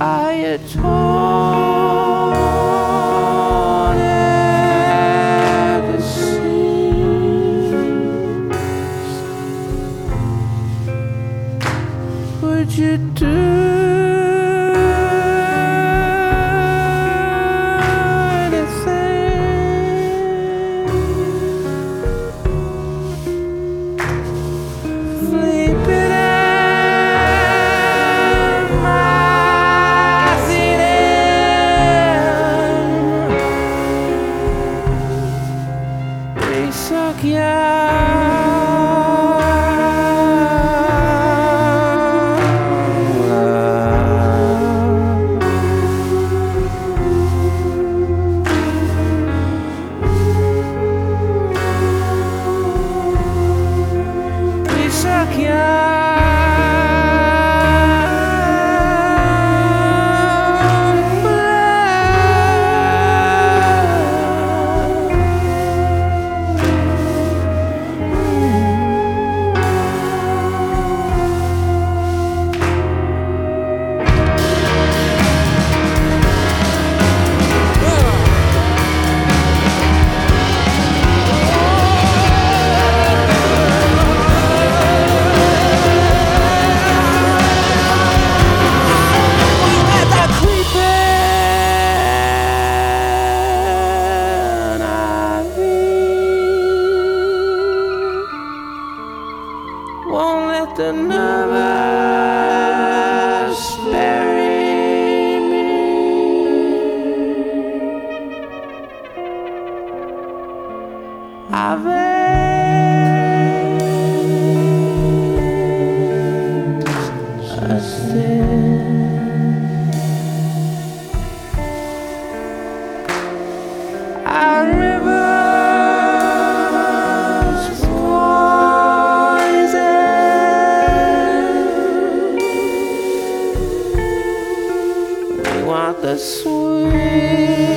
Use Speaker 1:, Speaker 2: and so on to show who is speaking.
Speaker 1: I atone at the seams. Would you do? sakya Won't let the nervous bury me. I've sin. sweet.